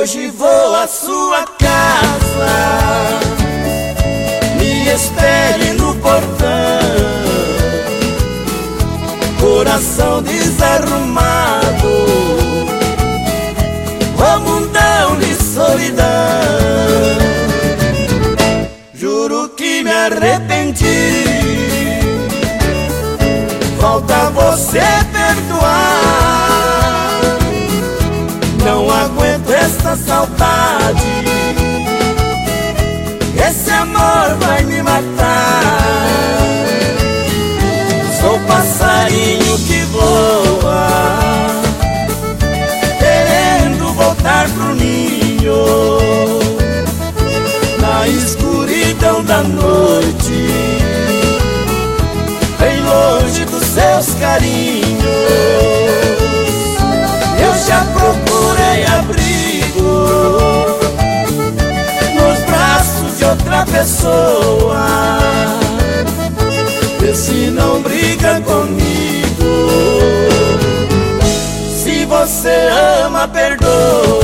Hoje vou à sua casa. Me espere no portão. Coração desarrumado. O mundão de solidão. Juro que me arrependi. Falta você perdoar esta saudade. Esse amor vai me matar. Sou passarinho que voa Querendo voltar pro ninho. Na escuridão da noite Bem longe dos seus carinhos pessoa. Vê se não briga comigo. Se você ama, perdoa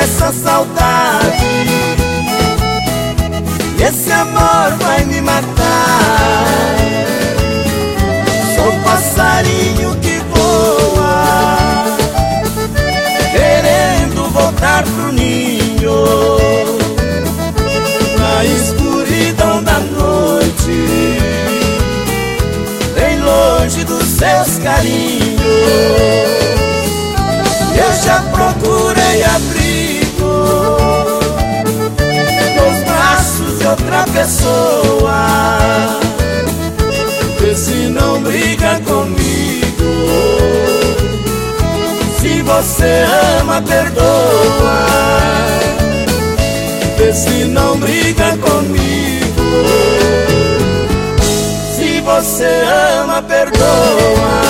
essa saudade. Esse amor vai me matar. Sou passarinho que voa Querendo voltar pro ninho. Na escuridão da noite Bem longe dos seus carinhos comigo. Se você ama, perdoa. Vê se não briga comigo. Se você ama, perdoa